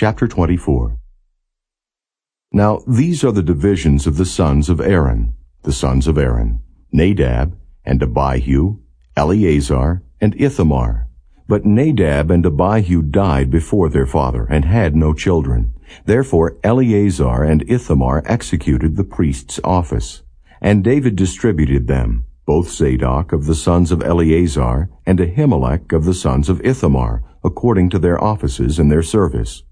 Chapter 24 Now these are the divisions of the sons of Aaron, the sons of Aaron, Nadab, and Abihu, Eleazar, and Ithamar. But Nadab and Abihu died before their father, and had no children. Therefore Eleazar and Ithamar executed the priest's office. And David distributed them, both Zadok of the sons of Eleazar, and Ahimelech of the sons of Ithamar, according to their offices and their service.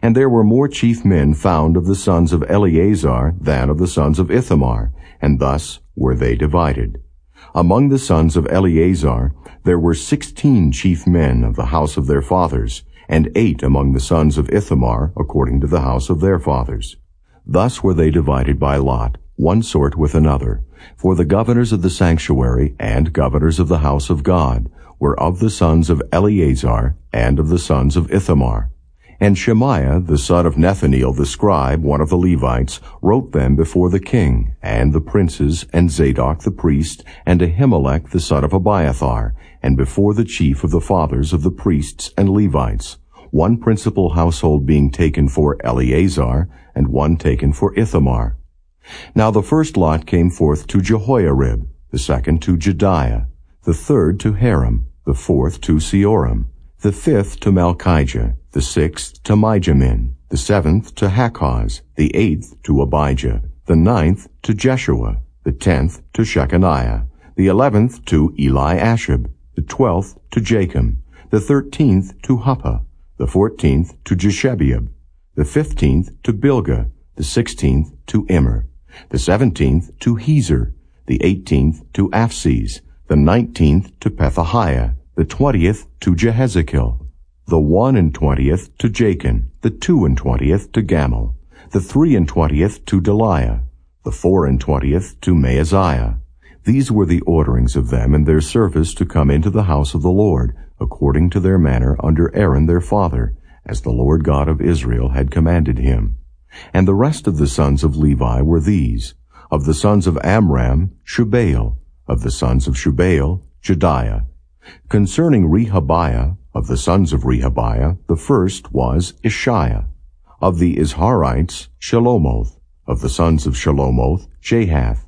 And there were more chief men found of the sons of Eleazar than of the sons of Ithamar, and thus were they divided. Among the sons of Eleazar there were sixteen chief men of the house of their fathers, and eight among the sons of Ithamar according to the house of their fathers. Thus were they divided by lot, one sort with another. For the governors of the sanctuary and governors of the house of God were of the sons of Eleazar and of the sons of Ithamar. And Shemaiah, the son of Nethaneel the scribe, one of the Levites, wrote them before the king, and the princes, and Zadok the priest, and Ahimelech the son of Abiathar, and before the chief of the fathers of the priests and Levites, one principal household being taken for Eleazar, and one taken for Ithamar. Now the first lot came forth to Jehoiarib, the second to Jedaiah, the third to Harim, the fourth to Seorim, the fifth to Malchijah, the sixth to Mijamin, the seventh to Hakkoz, the eighth to Abijah, the ninth to Jeshuah, the tenth to Shecaniah, the eleventh to Eliashib, the twelfth to Jakim, the thirteenth to Huppah, the fourteenth to Jeshebeab, the fifteenth to Bilgah, the sixteenth to Immer, the seventeenth to Hezir, the eighteenth to Aphses, the nineteenth to Pethahiah, the twentieth to Jehezekel, the one and twentieth to Jachin, the two and twentieth to Gamul, the three and twentieth to Delaiah, the four and twentieth to Maaziah. These were the orderings of them and their service to come into the house of the Lord, according to their manner under Aaron their father, as the Lord God of Israel had commanded him. And the rest of the sons of Levi were these, of the sons of Amram, Shubael, of the sons of Shubael, Jehdeiah, Concerning Rehabiah, of the sons of Rehabiah, the first was Isshiah. Of the Izharites, Shelomoth. Of the sons of Shelomoth, Jahath.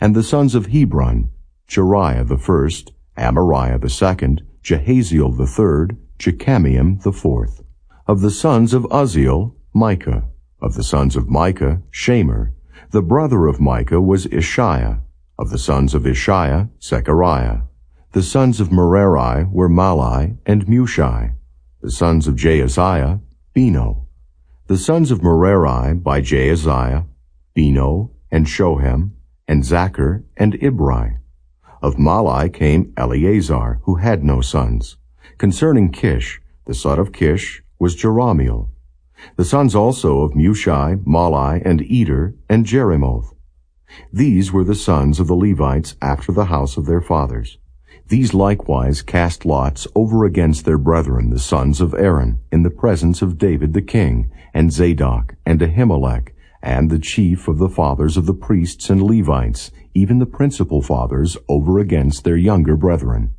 And the sons of Hebron, Jeriah the first, Amariah the second, Jahaziel the third, Jekameam the fourth. Of the sons of Uzziel, Michah. Of the sons of Michah, Shamir. The brother of Michah was Isshiah. Of the sons of Isshiah, Zechariah. The sons of Merari were Mahli and Mushi. The sons of Jaaziah, Beno. The sons of Merari by Jaaziah, Beno, and Shoham, and Zaccur, and Ibri. Of Mahli came Eleazar, who had no sons. Concerning Kish, the son of Kish was Jerahmeel. The sons also of Mushi, Mahli, and Eder, and Jerimoth. These were the sons of the Levites after the house of their fathers. These likewise cast lots over against their brethren, the sons of Aaron, in the presence of David the king, and Zadok, and Ahimelech, and the chief of the fathers of the priests and Levites, even the principal fathers, over against their younger brethren.